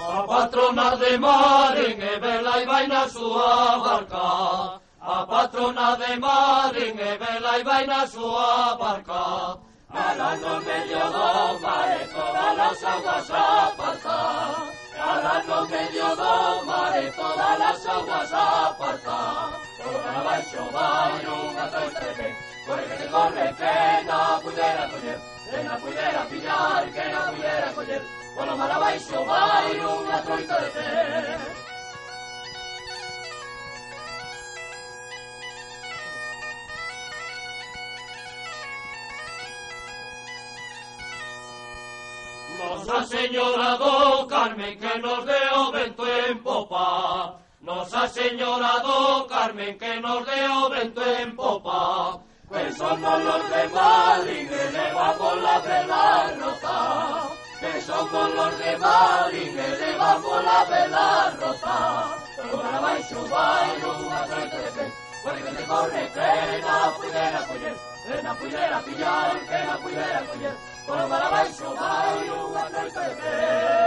A patrona de Marín e vela e vai na súa barca. A patrona de Marín e vela e vai na súa barca. Alá no medio do mar e todas as aguas a passar. Alá no medio do mar e todas as aguas a passar. Por vai unha torre ben, corre que corre que na pudera coller, que na pudera pillar, que na pudera coller. Polo mar abaixo vai Nosa Señora do Carmen que nos deu vento en popa Nosa Señora do Carmen que nos deu vento en popa Que somos los de Madrid que levamos la vela rosa Que somos los de Madrid que levamos la vela rosa Ahora vais su baile, una trae que corre, frena, pudiera, pudiera na pullera, pillar, que na pullera, coller, polo mar abaixo vai unha noite de pé.